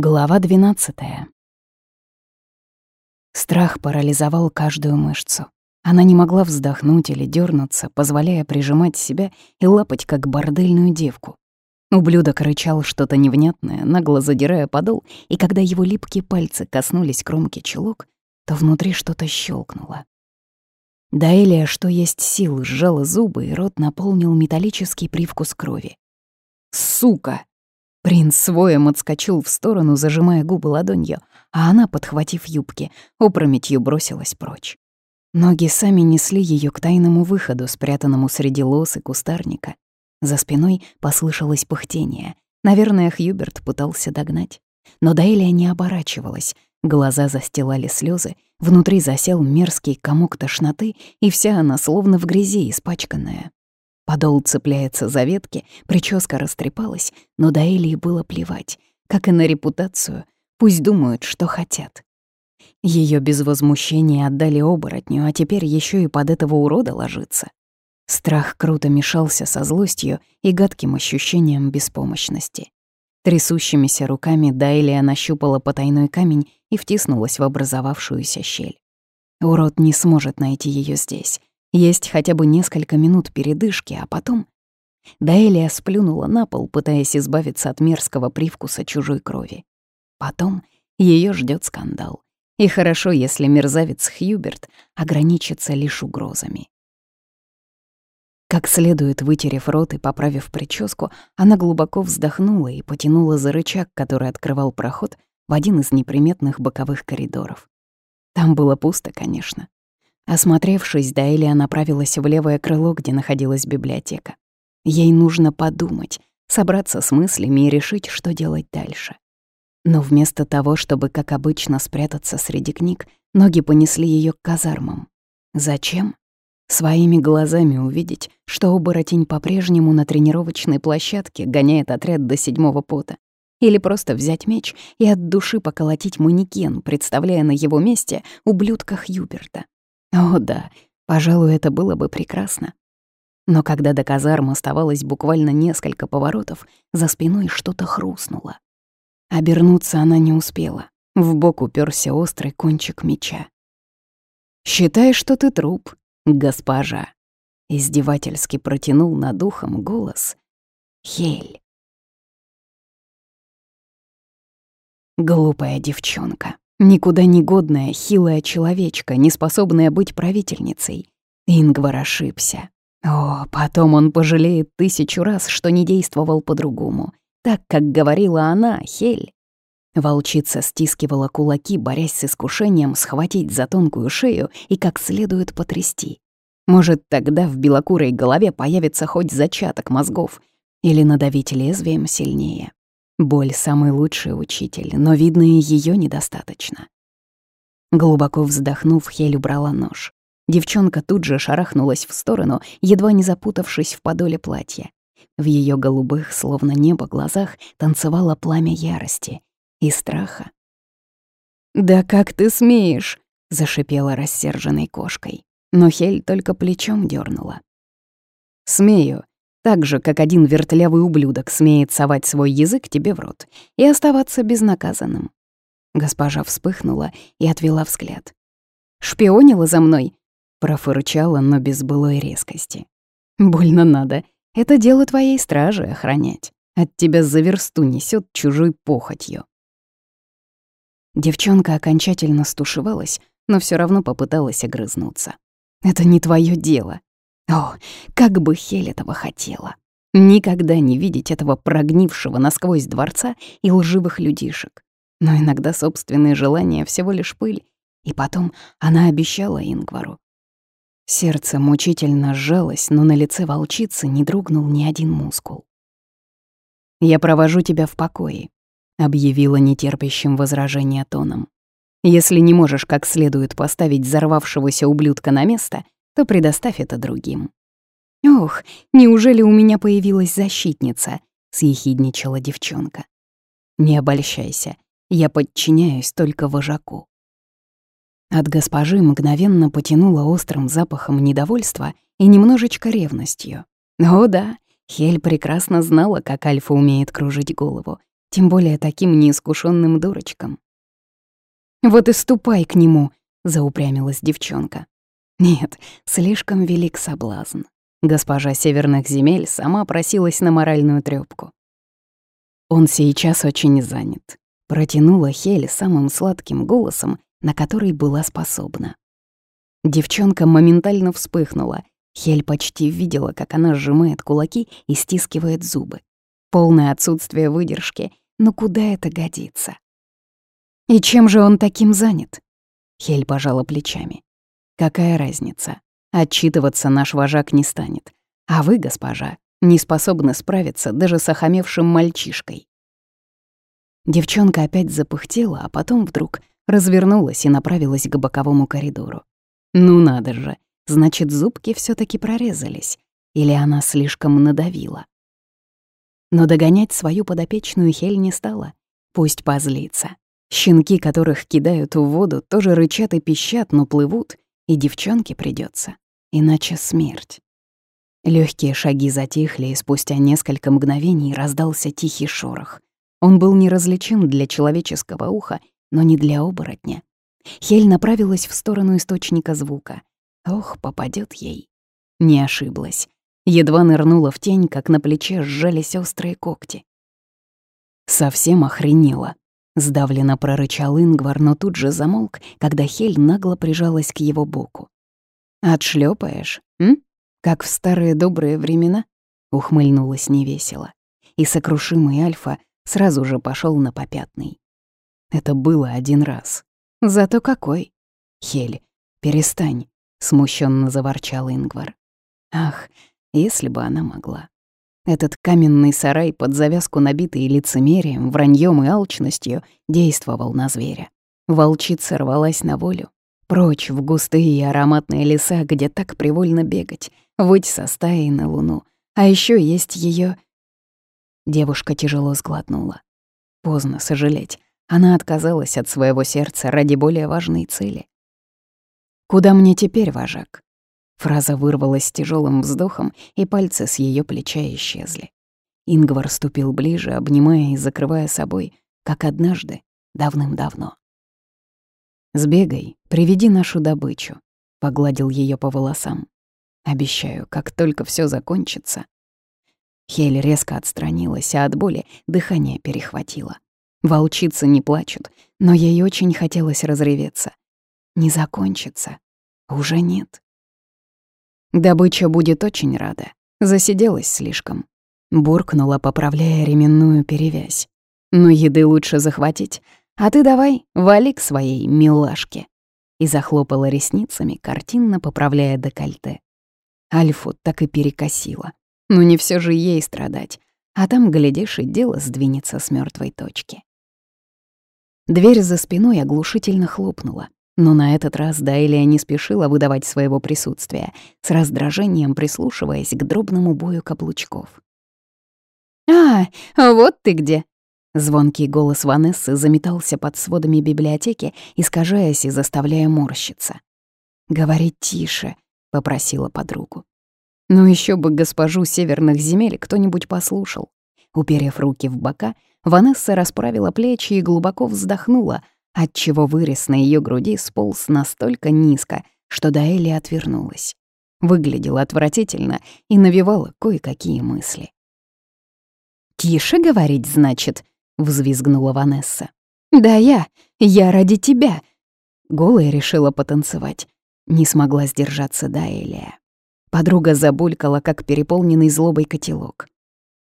Глава 12. Страх парализовал каждую мышцу. Она не могла вздохнуть или дернуться, позволяя прижимать себя и лапать, как бордельную девку. Ублюдок рычал что-то невнятное, нагло задирая подол, и когда его липкие пальцы коснулись кромки чулок, то внутри что-то щелкнуло. Даэлия, что есть сил, сжала зубы, и рот наполнил металлический привкус крови. «Сука!» Принц своем отскочил в сторону, зажимая губы ладонью, а она, подхватив юбки, опрометью бросилась прочь. Ноги сами несли ее к тайному выходу, спрятанному среди лос и кустарника. За спиной послышалось пыхтение. Наверное, Хьюберт пытался догнать. Но Даэлия не оборачивалась. Глаза застилали слезы, внутри засел мерзкий комок тошноты, и вся она словно в грязи испачканная. Подол цепляется за ветки, прическа растрепалась, но до Элии было плевать, как и на репутацию, пусть думают, что хотят. Ее без возмущения отдали оборотню, а теперь еще и под этого урода ложится. Страх круто мешался со злостью и гадким ощущением беспомощности. Трясущимися руками Дайлия нащупала потайной камень и втиснулась в образовавшуюся щель. Урод не сможет найти ее здесь. Есть хотя бы несколько минут передышки, а потом... Даэлия сплюнула на пол, пытаясь избавиться от мерзкого привкуса чужой крови. Потом ее ждет скандал. И хорошо, если мерзавец Хьюберт ограничится лишь угрозами. Как следует вытерев рот и поправив прическу, она глубоко вздохнула и потянула за рычаг, который открывал проход в один из неприметных боковых коридоров. Там было пусто, конечно. Осмотревшись, Даэлия направилась в левое крыло, где находилась библиотека. Ей нужно подумать, собраться с мыслями и решить, что делать дальше. Но вместо того, чтобы, как обычно, спрятаться среди книг, ноги понесли ее к казармам. Зачем? Своими глазами увидеть, что оборотень по-прежнему на тренировочной площадке гоняет отряд до седьмого пота. Или просто взять меч и от души поколотить манекен, представляя на его месте ублюдка Хьюберта. О да, пожалуй, это было бы прекрасно. Но когда до казарм оставалось буквально несколько поворотов, за спиной что-то хрустнуло. Обернуться она не успела. В бок уперся острый кончик меча. «Считай, что ты труп, госпожа», — издевательски протянул над ухом голос Хель. Глупая девчонка. Никуда не годная, хилая человечка, не способная быть правительницей. Ингвар ошибся. О, потом он пожалеет тысячу раз, что не действовал по-другому. Так, как говорила она, Хель. Волчица стискивала кулаки, борясь с искушением схватить за тонкую шею и как следует потрясти. Может, тогда в белокурой голове появится хоть зачаток мозгов или надавить лезвием сильнее. Боль — самый лучший учитель, но, видно, и её недостаточно. Глубоко вздохнув, Хель убрала нож. Девчонка тут же шарахнулась в сторону, едва не запутавшись в подоле платья. В её голубых, словно небо, глазах танцевало пламя ярости и страха. «Да как ты смеешь?» — зашипела рассерженной кошкой. Но Хель только плечом дернула. «Смею, так же, как один вертлявый ублюдок смеет совать свой язык тебе в рот и оставаться безнаказанным. Госпожа вспыхнула и отвела взгляд. «Шпионила за мной?» — профырчала, но без былой резкости. «Больно надо. Это дело твоей стражи охранять. От тебя за версту несет чужой похотью». Девчонка окончательно стушевалась, но все равно попыталась огрызнуться. «Это не твое дело. О, как бы Хель этого хотела. Никогда не видеть этого прогнившего насквозь дворца и лживых людишек. Но иногда собственные желания всего лишь пыль. И потом она обещала Ингвару. Сердце мучительно сжалось, но на лице волчицы не дрогнул ни один мускул. «Я провожу тебя в покое», — объявила нетерпящим возражения тоном. «Если не можешь как следует поставить взорвавшегося ублюдка на место, то предоставь это другим. «Ох, неужели у меня появилась защитница?» — съехидничала девчонка. «Не обольщайся, я подчиняюсь только вожаку». От госпожи мгновенно потянуло острым запахом недовольства и немножечко ревностью. О да, Хель прекрасно знала, как Альфа умеет кружить голову. тем более таким неискушенным дурочкам. «Вот и ступай к нему», — заупрямилась девчонка. Нет, слишком велик соблазн. Госпожа северных земель сама просилась на моральную трёпку. Он сейчас очень занят. Протянула Хель самым сладким голосом, на который была способна. Девчонка моментально вспыхнула. Хель почти видела, как она сжимает кулаки и стискивает зубы. Полное отсутствие выдержки. Но куда это годится? «И чем же он таким занят?» Хель пожала плечами. Какая разница? Отчитываться наш вожак не станет. А вы, госпожа, не способны справиться даже с охамевшим мальчишкой. Девчонка опять запыхтела, а потом вдруг развернулась и направилась к боковому коридору. Ну надо же, значит, зубки все таки прорезались. Или она слишком надавила. Но догонять свою подопечную Хель не стала. Пусть позлится. Щенки, которых кидают в воду, тоже рычат и пищат, но плывут — и девчонке придется, иначе смерть. Легкие шаги затихли, и спустя несколько мгновений раздался тихий шорох. Он был неразличим для человеческого уха, но не для оборотня. Хель направилась в сторону источника звука. Ох, попадет ей. Не ошиблась. Едва нырнула в тень, как на плече сжались острые когти. Совсем охренела. Сдавленно прорычал Ингвар, но тут же замолк, когда Хель нагло прижалась к его боку. «Отшлёпаешь, м? Как в старые добрые времена?» — ухмыльнулась невесело. И сокрушимый Альфа сразу же пошел на попятный. Это было один раз. Зато какой? Хель, перестань, смущенно заворчал Ингвар. Ах, если бы она могла. Этот каменный сарай, под завязку набитый лицемерием, враньем и алчностью, действовал на зверя. Волчица рвалась на волю. Прочь в густые и ароматные леса, где так привольно бегать, выть со стаей на луну. А еще есть ее. Девушка тяжело сглотнула. Поздно сожалеть. Она отказалась от своего сердца ради более важной цели. «Куда мне теперь, вожак?» Фраза вырвалась тяжелым вздохом, и пальцы с ее плеча исчезли. Ингвар ступил ближе, обнимая и закрывая собой, как однажды, давным-давно. «Сбегай, приведи нашу добычу», — погладил ее по волосам. «Обещаю, как только все закончится». Хель резко отстранилась, а от боли дыхание перехватило. Волчицы не плачут, но ей очень хотелось разреветься. Не закончится. Уже нет. Добыча будет очень рада. Засиделась слишком. Буркнула, поправляя ременную перевязь. Но еды лучше захватить. А ты давай, вали к своей милашке. И захлопала ресницами, картинно поправляя декольте. Альфу так и перекосила. Ну не все же ей страдать. А там, глядишь, и дело сдвинется с мертвой точки. Дверь за спиной оглушительно хлопнула. Но на этот раз Дайлия не спешила выдавать своего присутствия, с раздражением прислушиваясь к дробному бою каблучков. «А, вот ты где!» Звонкий голос Ванессы заметался под сводами библиотеки, искажаясь и заставляя морщиться. «Говори тише», — попросила подругу. Ну еще бы госпожу северных земель кто-нибудь послушал. Уперев руки в бока, Ванесса расправила плечи и глубоко вздохнула — отчего вырез на ее груди сполз настолько низко, что Даэли отвернулась. Выглядела отвратительно и навевала кое-какие мысли. «Тише говорить, значит», — взвизгнула Ванесса. «Да я, я ради тебя». Голая решила потанцевать. Не смогла сдержаться Даэлия. Подруга забулькала, как переполненный злобой котелок.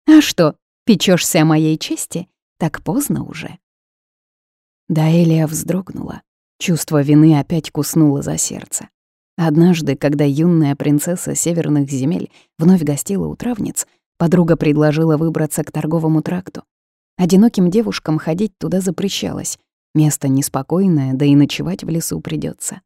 «А что, печешься о моей чести? Так поздно уже». Даэлия вздрогнула. Чувство вины опять куснуло за сердце. Однажды, когда юная принцесса северных земель вновь гостила у травниц, подруга предложила выбраться к торговому тракту. Одиноким девушкам ходить туда запрещалось. Место неспокойное, да и ночевать в лесу придется.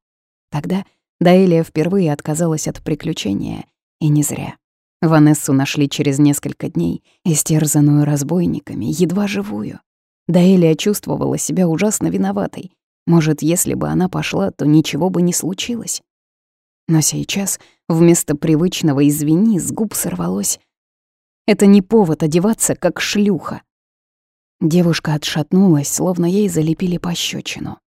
Тогда Даэлия впервые отказалась от приключения, и не зря. Ванессу нашли через несколько дней, истерзанную разбойниками, едва живую. Даэлия чувствовала себя ужасно виноватой. Может, если бы она пошла, то ничего бы не случилось. Но сейчас вместо привычного «извини» с губ сорвалось. Это не повод одеваться, как шлюха. Девушка отшатнулась, словно ей залепили пощечину.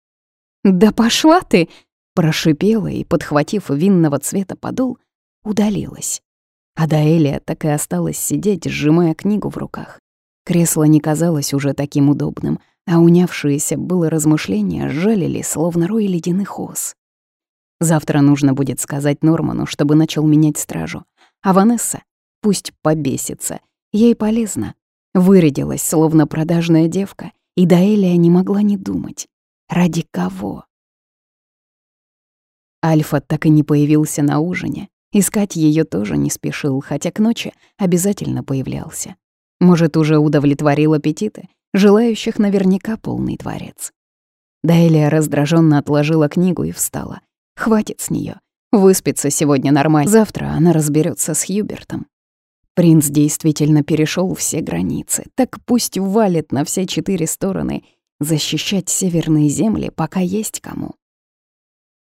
«Да пошла ты!» — прошипела и, подхватив винного цвета подол, удалилась. А Даэлия так и осталась сидеть, сжимая книгу в руках. Кресло не казалось уже таким удобным, а унявшиеся было размышления жалили, словно рой ледяных ос. Завтра нужно будет сказать Норману, чтобы начал менять стражу. А Ванесса пусть побесится. Ей полезно. Вырядилась, словно продажная девка, и Даэлия не могла не думать. Ради кого? Альфа так и не появился на ужине. Искать ее тоже не спешил, хотя к ночи обязательно появлялся. Может, уже удовлетворил аппетиты? Желающих наверняка полный дворец. Даэлия раздраженно отложила книгу и встала. Хватит с нее. Выспится сегодня нормально. Завтра она разберется с Хьюбертом. Принц действительно перешел все границы. Так пусть валит на все четыре стороны. Защищать северные земли пока есть кому.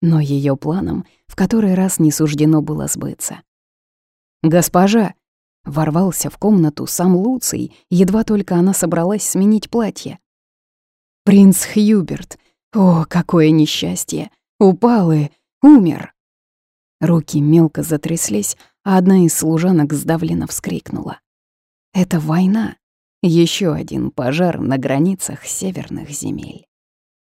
Но ее планам в который раз не суждено было сбыться. «Госпожа!» — ворвался в комнату сам Луций, едва только она собралась сменить платье. «Принц Хьюберт! О, какое несчастье! Упал и умер!» Руки мелко затряслись, а одна из служанок сдавленно вскрикнула. «Это война!» Еще один пожар на границах северных земель.